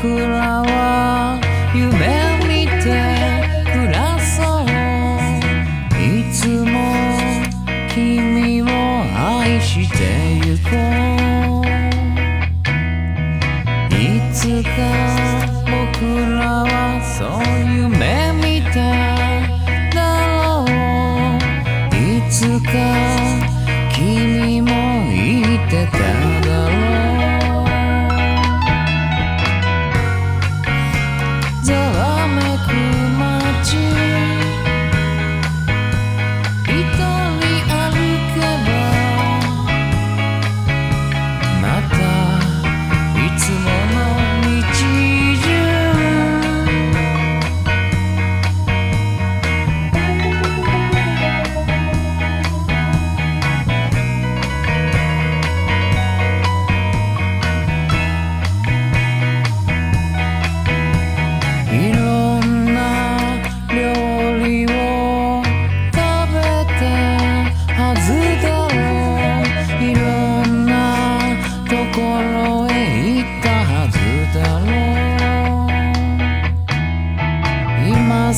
僕らは夢見て暮らそう。いつも君を愛してゆこう。いつか僕らはそう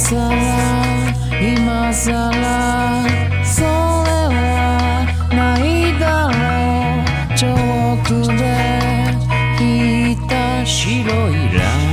さら今さらそれはないだろう。チョークで引いた白いラん。ン